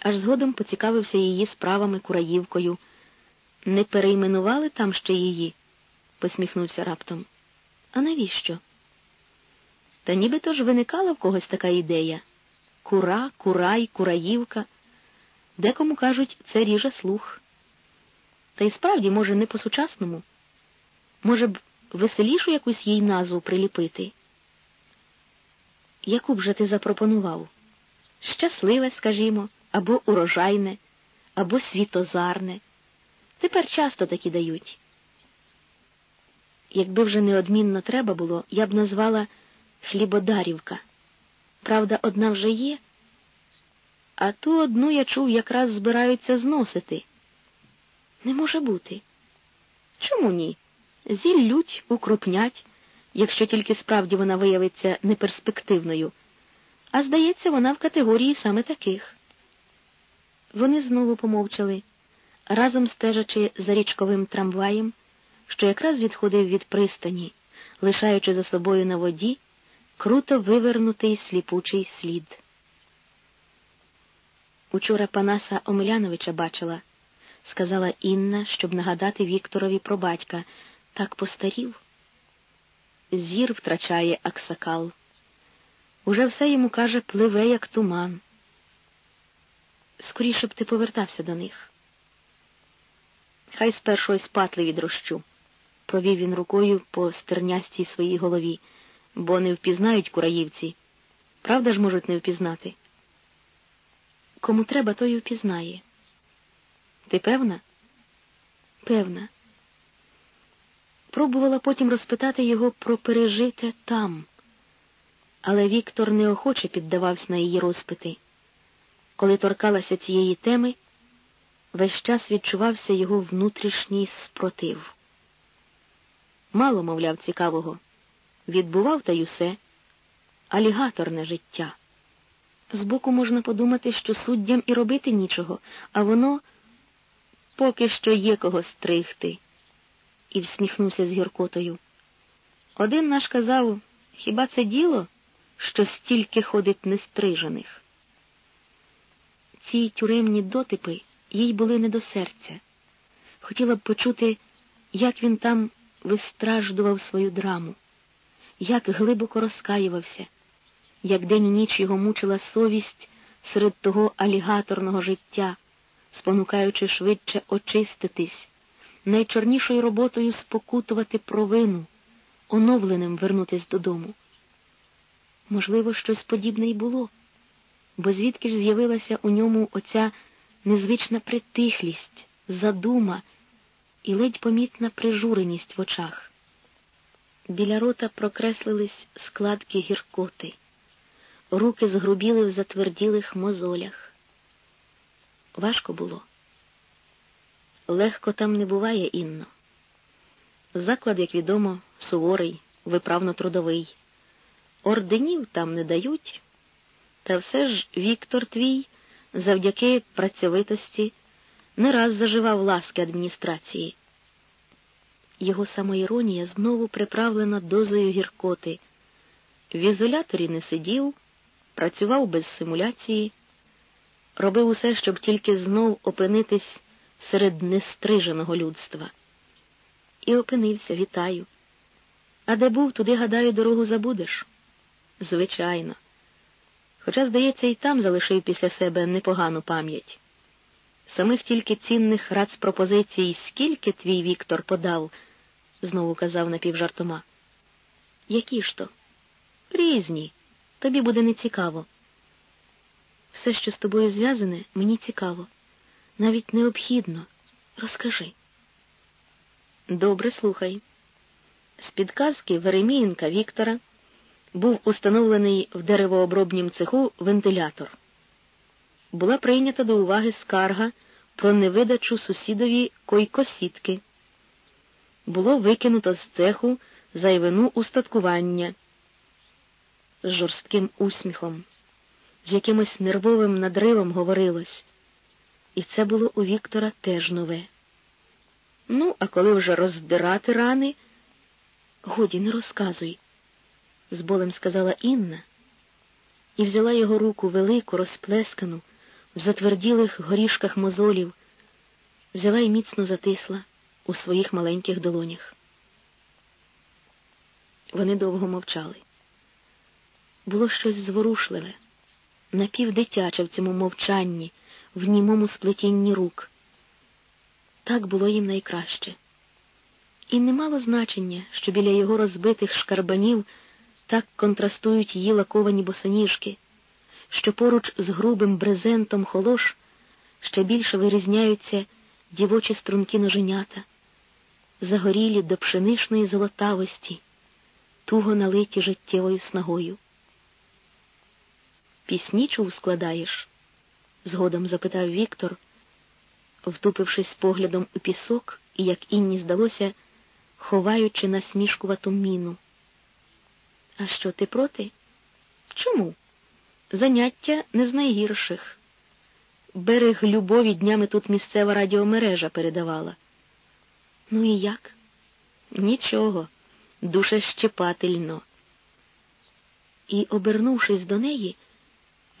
аж згодом поцікавився її справами кураївкою. Не перейменували там ще її? посміхнувся раптом. А навіщо? Та нібито ж виникала в когось така ідея кура, курай, кураївка. Декому кажуть, це ріже слух. Та й справді, може, не по-сучасному. Може б, веселішу якусь їй назву приліпити. Яку б же ти запропонував? Щасливе, скажімо, або урожайне, або світозарне. Тепер часто такі дають. Якби вже неодмінно треба було, я б назвала Хлібодарівка. Правда, одна вже є, а ту одну я чув, якраз збираються зносити. Не може бути. Чому ні? Зіллють, укрупнять, якщо тільки справді вона виявиться неперспективною, а здається, вона в категорії саме таких. Вони знову помовчали, разом стежачи за річковим трамваєм, що якраз відходив від пристані, лишаючи за собою на воді круто вивернутий сліпучий слід. Учора Панаса Омеляновича бачила, сказала Інна, щоб нагадати Вікторові про батька, так постарів. Зір втрачає Аксакал. Уже все йому каже, пливе, як туман. Скоріше б ти повертався до них. Хай спершу ось патли відрощу, провів він рукою по стернястій своїй голові, бо не впізнають кураївці. Правда ж можуть не впізнати? Кому треба, той впізнає. Ти певна? Певна. Пробувала потім розпитати його про пережите там, але Віктор неохоче піддавався на її розпити. Коли торкалася цієї теми, весь час відчувався його внутрішній спротив. Мало, мовляв, цікавого, відбував та й усе, алігаторне життя. Збоку можна подумати, що суддям і робити нічого, а воно поки що є кого стригти, і всміхнувся з гіркотою. Один наш казав, хіба це діло, що стільки ходить нестрижених? Ці тюремні дотипи їй були не до серця. Хотіла б почути, як він там вистраждував свою драму, як глибоко розкаювався як день і ніч його мучила совість серед того алігаторного життя, спонукаючи швидше очиститись, найчорнішою роботою спокутувати провину, оновленим вернутись додому. Можливо, щось подібне й було, бо звідки ж з'явилася у ньому оця незвична притихлість, задума і ледь помітна прижуреність в очах. Біля рота прокреслились складки гіркоти руки згрубіли в затверділих мозолях. Важко було. Легко там не буває інно. Заклад, як відомо, суворий, виправно трудовий. Орденів там не дають, та все ж Віктор твій, завдяки працьовитості, не раз заживав ласки адміністрації. Його самоіронія знову приправлена дозою гіркоти. В ізоляторі не сидів, працював без симуляції, робив усе, щоб тільки знов опинитись серед нестриженого людства. І опинився, вітаю. А де був, туди, гадаю, дорогу забудеш? Звичайно. Хоча, здається, і там залишив після себе непогану пам'ять. Самих тільки цінних рад з пропозицій, скільки твій Віктор подав, знову казав напівжартома. Які ж то? Різні. Тобі буде нецікаво. Все, що з тобою зв'язане, мені цікаво. Навіть необхідно. Розкажи. Добре, слухай. З підказки Веремієнка Віктора був установлений в деревообробнім цеху вентилятор. Була прийнята до уваги скарга про невидачу сусідові койкосітки. Було викинуто з цеху зайвину устаткування з жорстким усміхом, з якимось нервовим надривом говорилось, і це було у Віктора теж нове. Ну, а коли вже роздирати рани, годі не розказуй, з болем сказала Інна, і взяла його руку велику, розплескану, в затверділих горішках мозолів, взяла і міцно затисла у своїх маленьких долонях. Вони довго мовчали. Було щось зворушливе, напівдитяче в цьому мовчанні, в німому сплетінні рук. Так було їм найкраще. І не мало значення, що біля його розбитих шкарбанів так контрастують її лаковані босоніжки, що поруч з грубим брезентом холош ще більше вирізняються дівочі струнки ноженята, загорілі до пшеничної золотавості, туго налиті життєвою снагою. Пісні чув складаєш? згодом запитав Віктор, втупившись поглядом у пісок і, як інні здалося, ховаючи насмішкувату міну. А що ти проти? Чому? Заняття не з найгірших. Берег любові днями тут місцева радіомережа передавала. Ну і як? Нічого, душе щепательно. І, обернувшись до неї,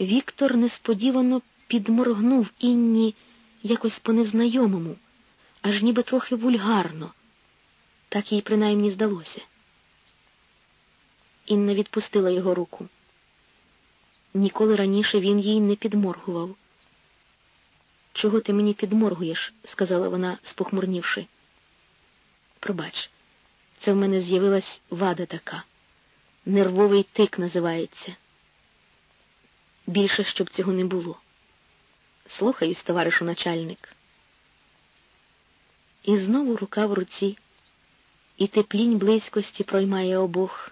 Віктор несподівано підморгнув Інні якось по-незнайомому, аж ніби трохи вульгарно. Так їй принаймні здалося. Інна відпустила його руку. Ніколи раніше він їй не підморгував. Чого ти мені підморгуєш? сказала вона, спохмурнівши. Пробач, це в мене з'явилась вада така. Нервовий тик називається. Більше щоб цього не було. Слухаюсь, товаришу начальник. І знову рука в руці, і теплінь близькості проймає обох.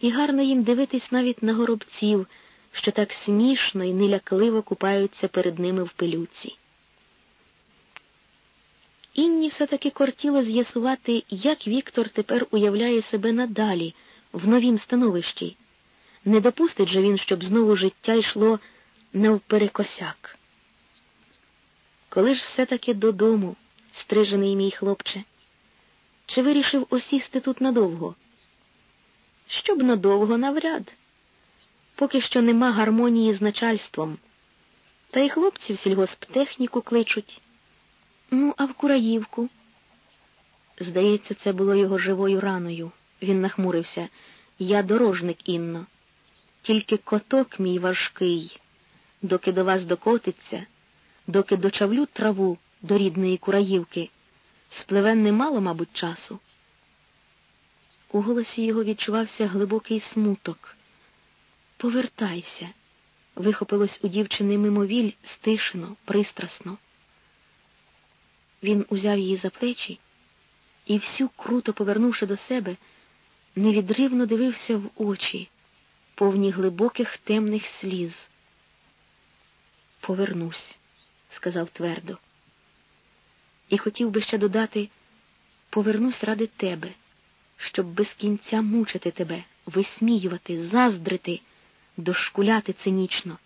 І гарно їм дивитись навіть на горобців, що так смішно і нелякливо купаються перед ними в пилюці. Інні все-таки кортіло з'ясувати, як Віктор тепер уявляє себе надалі, в новім становищі. Не допустить же він, щоб знову життя йшло навперекосяк. Коли ж все-таки додому, стрижений мій хлопче, чи вирішив осісти тут надовго? Щоб надовго навряд. Поки що нема гармонії з начальством. Та й хлопці в сільгосптехніку кличуть. Ну, а в Кураївку. Здається, це було його живою раною. Він нахмурився. Я дорожник Інно. Тільки коток мій важкий, доки до вас докотиться, доки дочавлю траву до рідної Кураївки, спливе немало, мабуть, часу. У голосі його відчувався глибокий смуток. Повертайся, вихопилось у дівчини мимовіль стишено, пристрасно. Він узяв її за плечі і, всю круто повернувши до себе, невідривно дивився в очі, повні глибоких темних сліз. Повернусь, сказав твердо. І хотів би ще додати повернусь ради тебе, щоб без кінця мучити тебе, висміювати, заздрити, дошкуляти цинічно,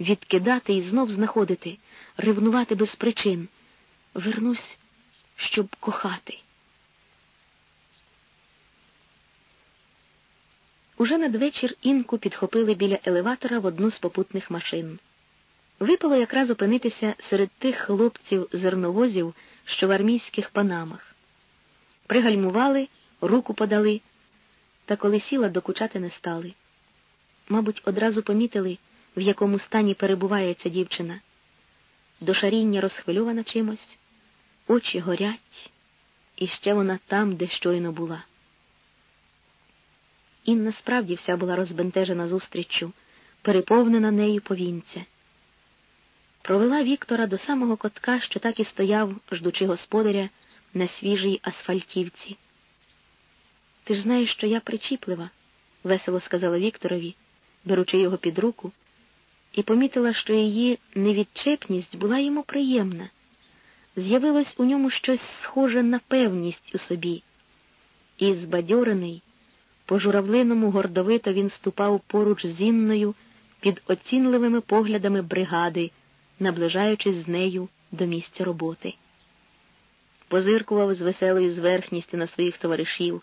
відкидати і знов знаходити, ревнувати без причин вернусь, щоб кохати. Уже надвечір інку підхопили біля елеватора в одну з попутних машин. Випало якраз опинитися серед тих хлопців зерновозів, що в армійських панамах. Пригальмували, руку подали, та коли сіла, докучати не стали. Мабуть, одразу помітили, в якому стані перебуває ця дівчина. До шаріння розхвильована чимось, очі горять, і ще вона там, де щойно була. Інна справді вся була розбентежена зустріччю, переповнена нею повінця. Провела Віктора до самого котка, що так і стояв, ждучи господаря на свіжій асфальтівці. Ти ж знаєш, що я причіплива, весело сказала Вікторові, беручи його під руку, і помітила, що її невідчепність була йому приємна з'явилось у ньому щось схоже на певність у собі, і збадьорений, по журавлиному гордовито він ступав поруч з Інною під оцінливими поглядами бригади, наближаючись з нею до місця роботи. Позиркував з веселою зверхністю на своїх товаришів.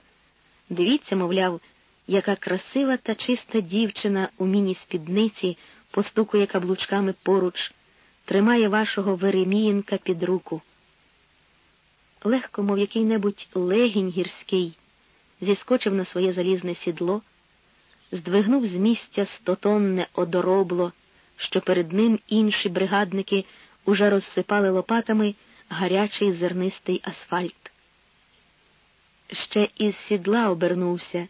Дивіться, мовляв, яка красива та чиста дівчина у міні спідниці постукує каблучками поруч, тримає вашого Веремієнка під руку. Легко, мов який-небудь легінь гірський, зіскочив на своє залізне сідло, здвигнув з місця стотонне одоробло, що перед ним інші бригадники уже розсипали лопатами гарячий зернистий асфальт. Ще із сідла обернувся,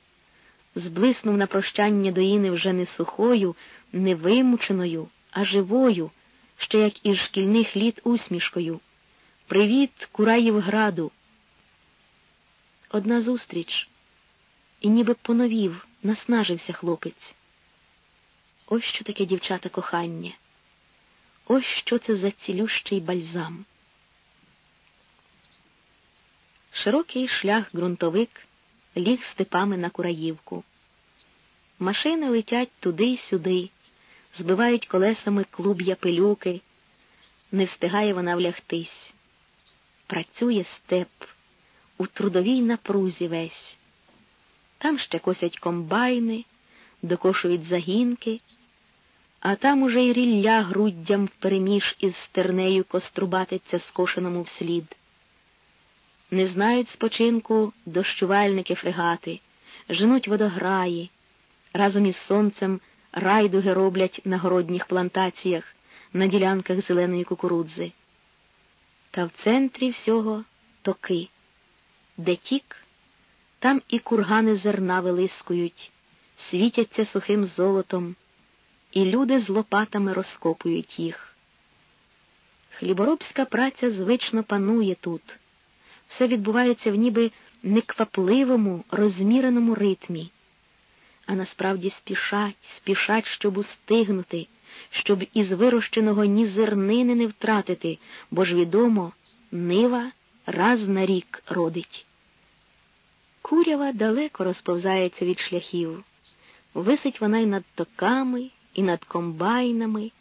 зблиснув на прощання до Іни вже не сухою, не вимученою, а живою, ще як із шкільних літ усмішкою. Привіт, Кураївграду. Одна зустріч, і ніби поновів, наснажився хлопець. Ось що таке дівчата кохання. Ось що це за цілющий бальзам. Широкий шлях ґрунтовик ліг степами на Кураївку. Машини летять туди й сюди, збивають колесами клуб'я пилюки, не встигає вона влягтись. Працює степ у трудовій напрузі весь. Там ще косять комбайни, докошують загінки, а там уже й рілля груддям впереміж із стернею кострубатиться скошеному вслід. Не знають спочинку дощувальники фрегати, женуть водограї, разом із сонцем райдуги роблять на городніх плантаціях, на ділянках зеленої кукурудзи. Та в центрі всього токи, де тік, там і кургани зерна вилискують, світяться сухим золотом, і люди з лопатами розкопують їх. Хліборобська праця звично панує тут все відбувається в ніби неквапливому, розміреному ритмі, а насправді спішать, спішать, щоб устигнути, щоб із вирощеного ні зернини не втратити, бо ж відомо, нива раз на рік родить. Курява далеко розповзається від шляхів, висить вона й над токами, і над комбайнами,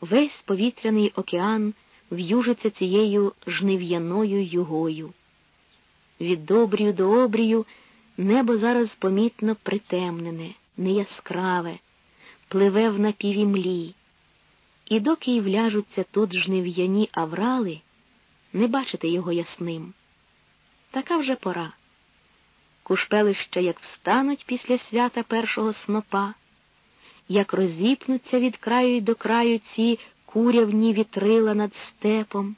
весь повітряний океан в'южиться цією жнив'яною югою. Від добрію до обрію небо зараз помітно притемнене, неяскраве, пливе в напіві млі, і доки й вляжуться тут жнив'яні аврали, не бачите його ясним. Така вже пора. Кушпелища як встануть після свята першого снопа, як розіпнуться від краю й до краю ці курявні вітрила над степом,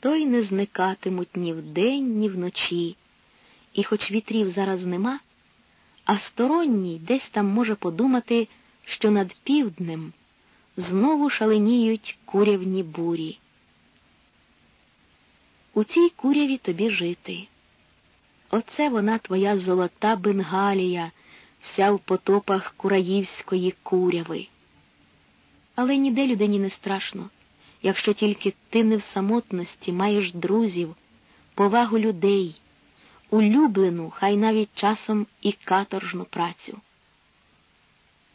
то й не зникатимуть ні вдень, ні вночі. І хоч вітрів зараз нема, а сторонній десь там може подумати, що над півднем знову шаленіють курявні бурі. У цій куряві тобі жити. Оце вона твоя золота Бенгалія, вся в потопах кураївської куряви. Але ніде людині не страшно, якщо тільки ти не в самотності маєш друзів, повагу людей, улюблену, хай навіть часом і каторжну працю.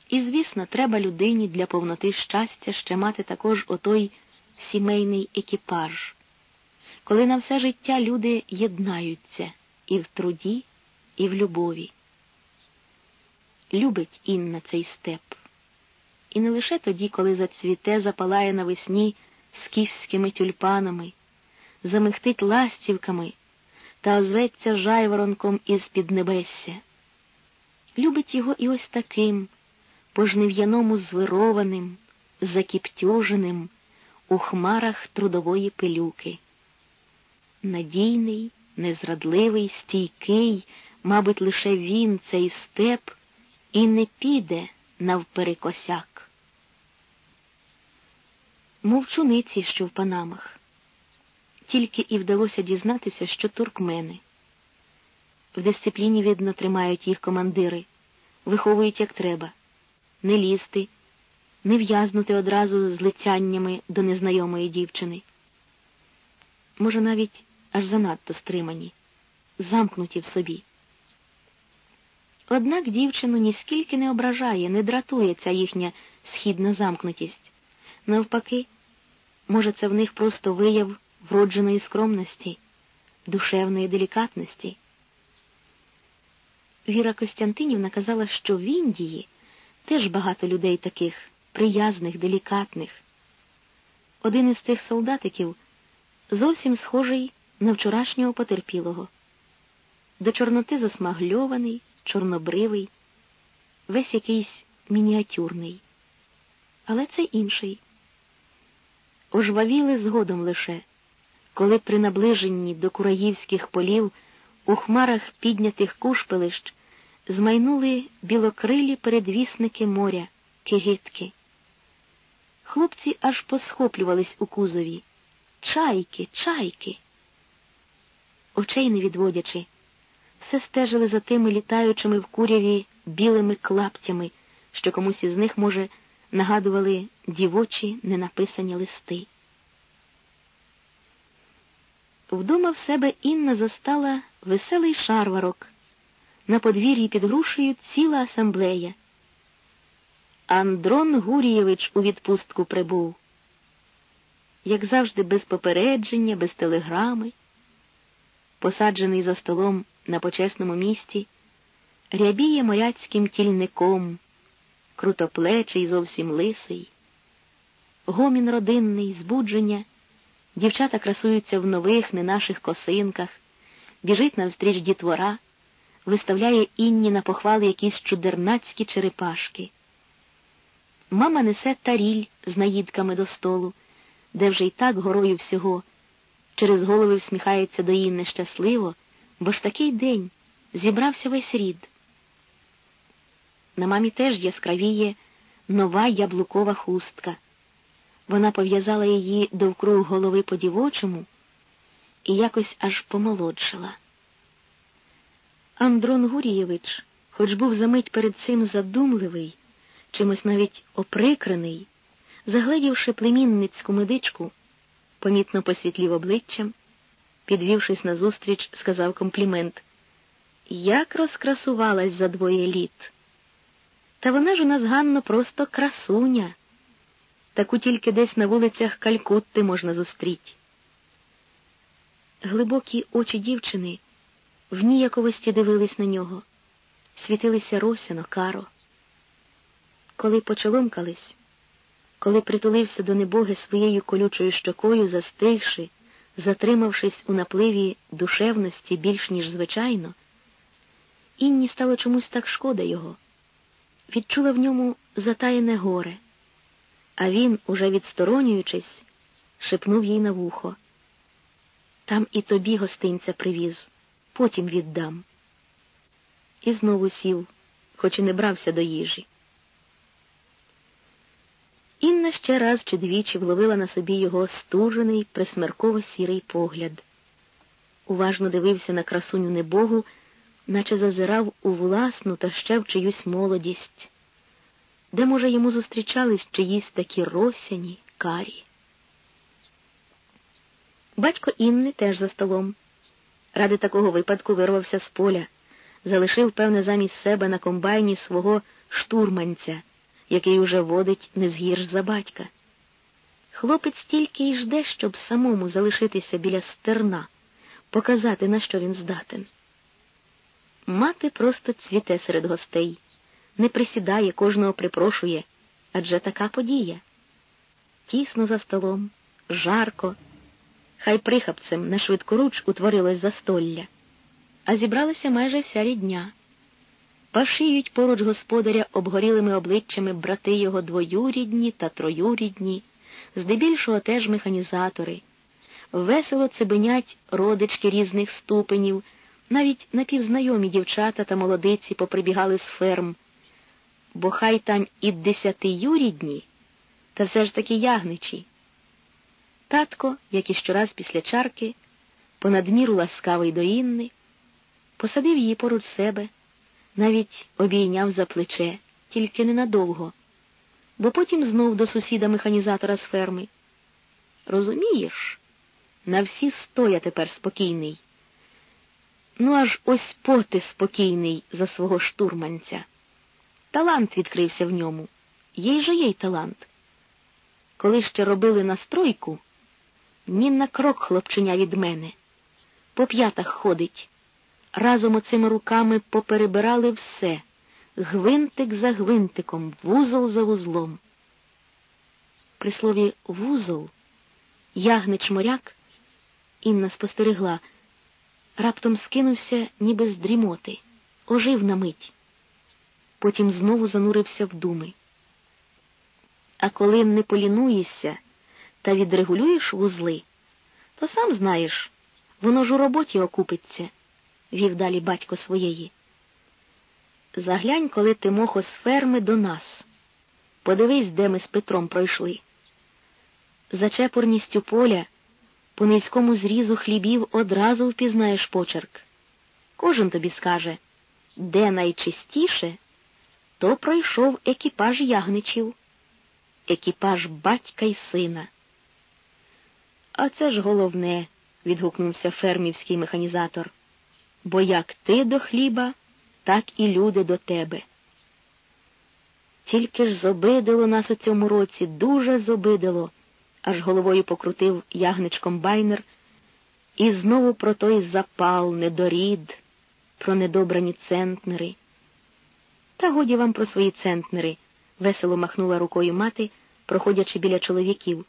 І, звісно, треба людині для повноти щастя ще мати також отой сімейний екіпаж, коли на все життя люди єднаються і в труді, і в любові. Любить Інна цей степ. І не лише тоді, коли зацвіте, запалає навесні скіфськими тюльпанами, замихтить ластівками та озветься жайворонком із піднебесся. Любить його і ось таким, по жнив'яному звированим, закіптюженим у хмарах трудової пилюки. Надійний, незрадливий, стійкий, мабуть, лише він, цей степ, і не піде навперекосяк. Мовчуниці, що в панамах. Тільки і вдалося дізнатися, що туркмени. В дисципліні, видно, тримають їх командири, виховують як треба, не лізти, не в'язнути одразу з лицяннями до незнайомої дівчини. Може, навіть аж занадто стримані, замкнуті в собі. Однак дівчину ніскільки не ображає, не дратує ця їхня східна замкнутість. Навпаки, може, це в них просто вияв вродженої скромності, душевної делікатності. Віра Костянтинівна казала, що в Індії теж багато людей таких приязних, делікатних. Один із цих солдатиків зовсім схожий на вчорашнього потерпілого. До Чорноти засмагльований, чорнобривий, весь якийсь мініатюрний. Але це інший. Ожвавіли згодом лише, коли при наближенні до кураївських полів у хмарах піднятих кушпелищ змайнули білокрилі передвісники моря, кигитки. Хлопці аж посхоплювались у кузові. Чайки, чайки. Очей не відводячи, все стежили за тими літаючими в куряві білими клаптями, що комусь із них, може, нагадували дівочі ненаписані листи. Вдома в себе Інна застала веселий шарварок. На подвір'ї під грушею ціла асамблея. Андрон Гурієвич у відпустку прибув, як завжди, без попередження, без телеграми, посаджений за столом на почесному місці, рябіє моряцьким тільником, крутоплечий, зовсім лисий, гомін родинний, збудження, дівчата красуються в нових, не наших косинках, біжить навстріч дітвора, виставляє інні на похвали якісь чудернацькі черепашки. Мама несе таріль з наїдками до столу, де вже й так горою всього. Через голови всміхається до Інни щасливо, бо ж такий день зібрався весь рід. На мамі теж яскравіє нова яблукова хустка. Вона пов'язала її довкруг голови по дівочому і якось аж помолодшила. Андрон Гурієвич, хоч був за мить перед цим задумливий, чимось навіть оприкрений, загледівши племінницьку медичку, помітно посвітлів обличчям, підвівшись назустріч, сказав комплімент Як розкрасувалась за двоє літ. Та вона ж у нас Ганно просто красуня. Таку тільки десь на вулицях Калькутти можна зустріть. Глибокі очі дівчини в ніяковості дивились на нього, світилися росяно, каро. Коли почоломкались, коли притулився до небоги своєю колючою щокою, застигши, затримавшись у напливі душевності більш ніж звичайно, Інні стало чомусь так шкода його, відчула в ньому затаєне горе, а він, уже відсторонюючись, шепнув їй на вухо. Там і тобі гостинця привіз, потім віддам. І знову сів, хоч і не брався до їжі. Інна ще раз чи двічі вловила на собі його стужений, присмерково сірий погляд. Уважно дивився на красуню небогу, наче зазирав у власну та ще в чиюсь молодість, де, може, йому зустрічались чиїсь такі росяні, карі. Батько Інни теж за столом. Ради такого випадку вирвався з поля, залишив, певне, замість себе на комбайні свого штурманця який уже водить не згірш за батька. Хлопець тільки й жде, щоб самому залишитися біля стерна, показати, на що він здатен. Мати просто цвіте серед гостей, не присідає, кожного припрошує, адже така подія. Тісно за столом, жарко, хай прихапцем на швидкоруч утворилось застолля, а зібралася майже вся рідня. Пашіють поруч господаря обгорілими обличчями брати його двоюрідні та троюрідні, здебільшого теж механізатори. Весело цибенять родички різних ступенів, навіть напівзнайомі дівчата та молодиці поприбігали з ферм, бо хай там і десяти юрідні, та все ж таки ягничі. Татко, як і щораз після чарки, понадміру ласкавий до Інни, посадив її поруч себе навіть обійняв за плече, тільки ненадовго, бо потім знов до сусіда механізатора з ферми. Розумієш, на всі сто я тепер спокійний. Ну, аж ось поти спокійний за свого штурманця. Талант відкрився в ньому, їй же є талант. Коли ще робили настройку, ні на крок хлопченя від мене, по п'ятах ходить, разом оцими руками поперебирали все, гвинтик за гвинтиком, вузол за вузлом. при слові вузол, ягнич моряк, Інна спостерегла, раптом скинувся, ніби з дрімоти, ожив на мить. Потім знову занурився в думи. А коли не полінуєшся та відрегулюєш вузли, то сам знаєш, воно ж у роботі окупиться, вів далі батько своєї. Заглянь, коли ти мохо з ферми до нас. Подивись, де ми з Петром пройшли. За чепурністю поля, по низькому зрізу хлібів одразу впізнаєш почерк. Кожен тобі скаже, де найчистіше, то пройшов екіпаж ягничів, екіпаж батька й сина. А це ж головне, відгукнувся фермівський механізатор. Бо як ти до хліба, так і люди до тебе. Тільки ж зобидило нас у цьому році, дуже зобидило, аж головою покрутив ягничком байнер, і знову про той запал, недорід, про недобрані центнери. Та годі вам про свої центнери, весело махнула рукою мати, проходячи біля чоловіків.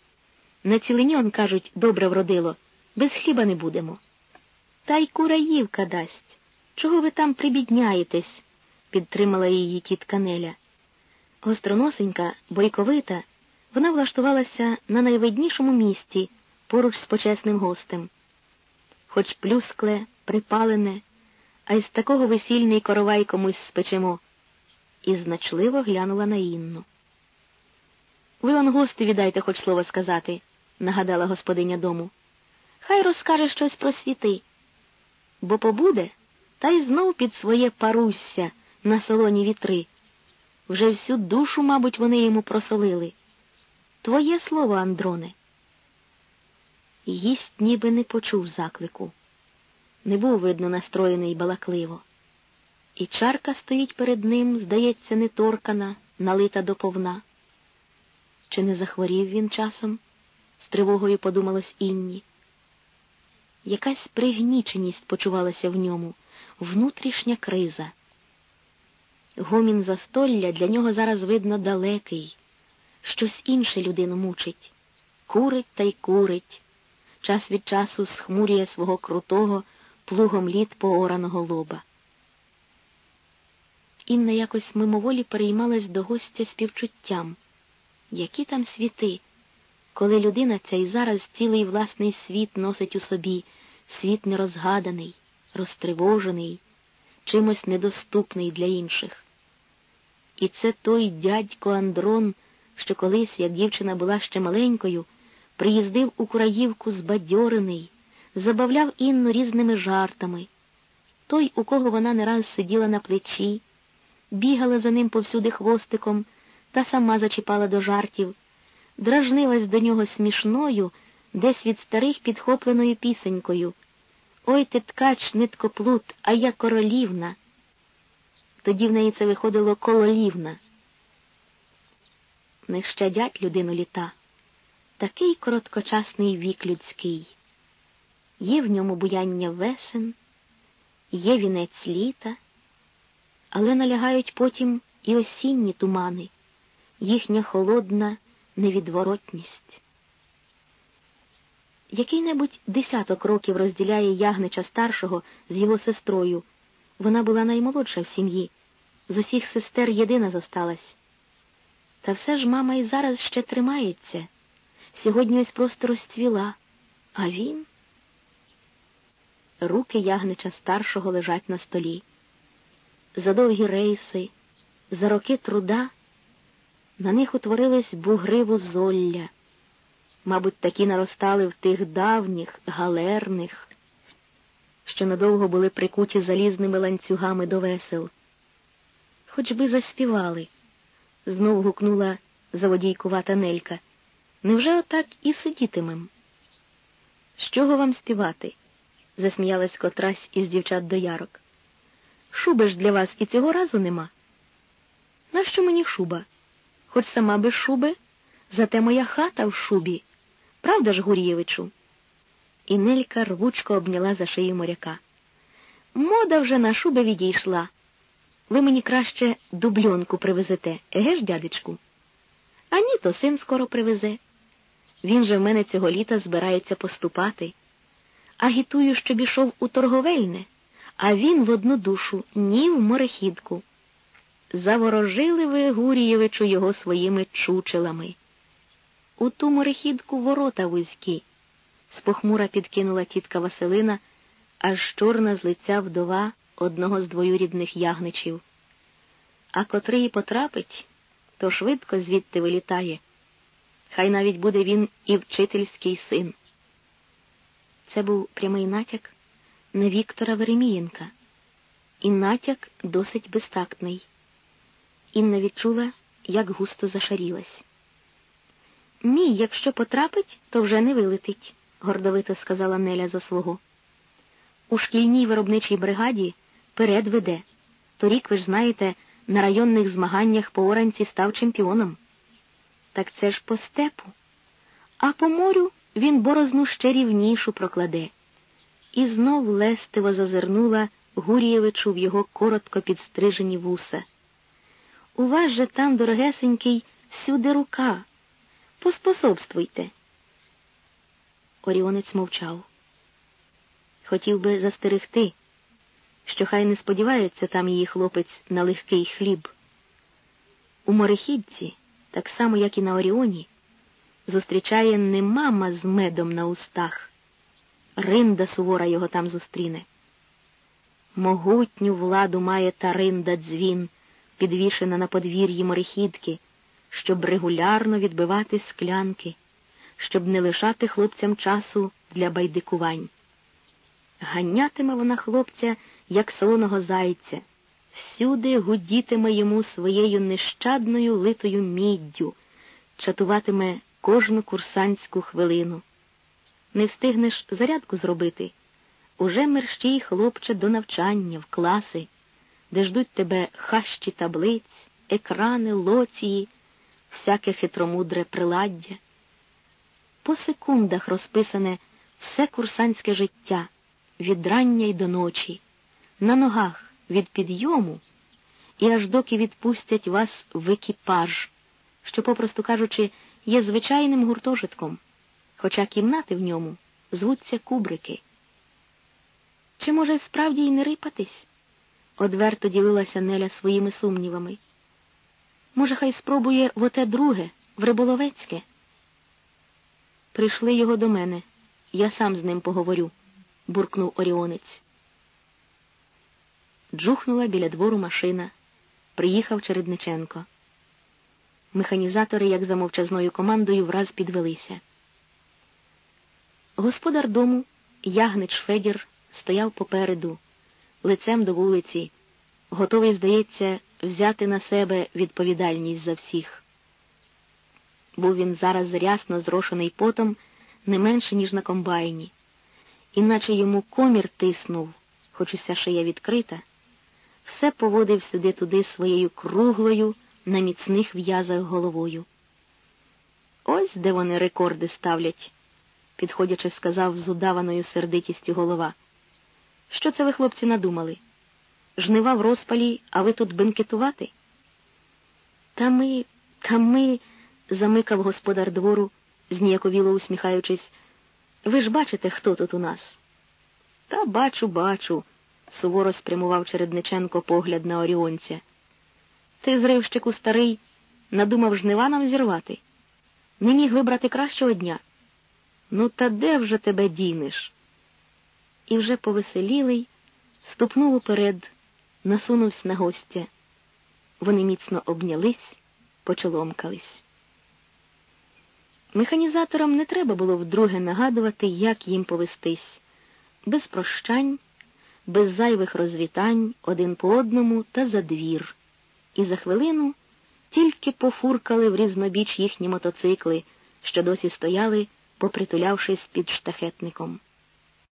На цілині, он кажуть, добре вродило, без хліба не будемо. Та й кураївка дасть. Чого ви там прибідняєтесь? підтримала її тітка Неля. Гостроносенька, бойковита, вона влаштувалася на найвиднішому місці поруч з почесним гостем. Хоч плюскле, припалене, а із такого весільний коровай комусь спечемо, і значливо глянула на Інну. Ви он гости віддайте хоч слово сказати, нагадала господиня дому. Хай розкаже щось про світи, бо побуде, та й знов під своє парусся на солоні вітри. Вже всю душу, мабуть, вони йому просолили. Твоє слово, Андроне. Їсть ніби не почув заклику. Не був, видно, настроєний балакливо. І чарка стоїть перед ним, здається, неторкана, налита до повна. Чи не захворів він часом? з тривогою подумалось Інні. Якась пригніченість почувалася в ньому, внутрішня криза. Гомін застолля для нього зараз, видно, далекий, щось інше людину мучить. Курить та й курить, час від часу схмурює свого крутого, плугом літ поораного лоба. Інна якось мимоволі переймалась до гостя співчуттям. Які там світи, коли людина ця й зараз цілий власний світ носить у собі, світ нерозгаданий, розтривожений, чимось недоступний для інших. І це той дядько Андрон, що колись, як дівчина була ще маленькою, приїздив у Кураївку збадьорений, забавляв Інну різними жартами. Той, у кого вона не раз сиділа на плечі, бігала за ним повсюди хвостиком та сама зачіпала до жартів, дражнилась до нього смішною, десь від старих підхопленою пісенькою. Ой ти ткач, ниткоплут, а я королівна. Тоді в неї це виходило кололівна. Не щадять людину літа. Такий короткочасний вік людський. Є в ньому буяння весен, є вінець літа, але налягають потім і осінні тумани, їхня холодна невідворотність. Який-небудь десяток років розділяє ягнича старшого з його сестрою. Вона була наймолодша в сім'ї, з усіх сестер єдина зосталась. Та все ж мама і зараз ще тримається. Сьогодні ось просто розцвіла, а він. Руки ягнича старшого лежать на столі. За довгі рейси, за роки труда на них утворились бугри вузолля. Мабуть, такі наростали в тих давніх, галерних, що надовго були прикуті залізними ланцюгами до весел. Хоч би заспівали, знов гукнула заводійкувата Нелька. Невже отак і сидітимем? З чого вам співати? засміялась котрась із дівчат до ярок. Шуби ж для вас і цього разу нема. Нащо мені шуба? Хоч сама без шуби, зате моя хата в шубі. Правда ж, Гур'євичу? І Нелька рвучко обняла за шию моряка. Мода вже на шуби відійшла. Ви мені краще дубльонку привезете, еге ж, дядечку? А ні, то син скоро привезе. Він же в мене цього літа збирається поступати. Агітую, щоб ішов у торговельне, а він в одну душу, ні в морехідку. Заворожили ви, Гурієвичу, його своїми чучелами. У ту морехідку ворота вузькі, спохмура підкинула тітка Василина, аж чорна з лиця вдова одного з двоюрідних ягничів. А котрий потрапить, то швидко звідти вилітає. Хай навіть буде він і вчительський син. Це був прямий натяк на Віктора Веремієнка, і натяк досить безтактний. Інна відчула, як густо зашарілась. Мій, якщо потрапить, то вже не вилетить, гордовито сказала Неля за свого. У шкільній виробничій бригаді перед веде. Торік, ви ж знаєте, на районних змаганнях по оранці став чемпіоном. Так це ж по степу. А по морю він борозну ще рівнішу прокладе. І знов лестиво зазирнула Гурієвичу в його коротко підстрижені вуса. У вас же там, дорогесенький, всюди рука. Поспособствуйте. Оріонець мовчав. Хотів би застерегти, що хай не сподівається там її хлопець на легкий хліб. У морехідці, так само, як і на Оріоні, зустрічає не мама з медом на устах. Ринда сувора його там зустріне. Могутню владу має та ринда дзвін, підвішена на подвір'ї морехідки, щоб регулярно відбивати склянки, щоб не лишати хлопцям часу для байдикувань. Ганятиме вона хлопця, як солоного зайця, всюди гудітиме йому своєю нещадною литою міддю, чатуватиме кожну курсантську хвилину. Не встигнеш зарядку зробити. Уже мерщій, хлопче, до навчання, в класи, де ждуть тебе хащі таблиць, екрани, лоції, всяке хитромудре приладдя. По секундах розписане все курсантське життя від рання й до ночі, на ногах від підйому і аж доки відпустять вас в екіпаж, що, попросту кажучи, є звичайним гуртожитком, хоча кімнати в ньому звуться кубрики. Чи, може, справді й не рипатись? одверто ділилася Неля своїми сумнівами. Може, хай спробує в оте друге, в Риболовецьке. Прийшли його до мене, я сам з ним поговорю, буркнув Оріонець. Джухнула біля двору машина. Приїхав Чередниченко. Механізатори, як за мовчазною командою, враз підвелися. Господар дому, ягнич Федір, стояв попереду, лицем до вулиці, готовий, здається, взяти на себе відповідальність за всіх. Був він зараз рясно зрошений потом не менше, ніж на комбайні, іначе йому комір тиснув, хоч уся шия відкрита, все поводив сюди туди своєю круглою на міцних в'язах головою. Ось де вони рекорди ставлять, підходячи, сказав з удаваною сердитістю голова. Що це ви, хлопці, надумали? Жнива в розпалі, а ви тут бенкетувати? Та ми, та ми, замикав господар двору, зніяковіло усміхаючись. Ви ж бачите, хто тут у нас? Та бачу, бачу, суворо спрямував Чередниченко погляд на оріонця. Ти, зривщику старий, надумав жнива нам зірвати. Не міг вибрати кращого дня. Ну, та де вже тебе дінеш? І вже повеселілий, ступнув уперед, насунувся на гостя. Вони міцно обнялись, почоломкались. Механізаторам не треба було вдруге нагадувати, як їм повестись, без прощань, без зайвих розвітань один по одному та за двір. І за хвилину тільки пофуркали в різнобіч їхні мотоцикли, що досі стояли, попритулявшись під штахетником.